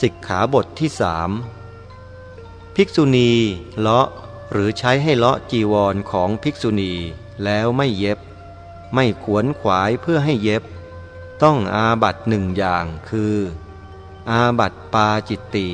สิกขาบทที่สามภิกษุณีเลาะหรือใช้ให้เลาะจีวรของภิกษุณีแล้วไม่เย็บ ไม่ขวนขวายเพื่อให้เย็บ ต้องอาบัตหนึ่งอย่างคือ อาบัตปาจิตตี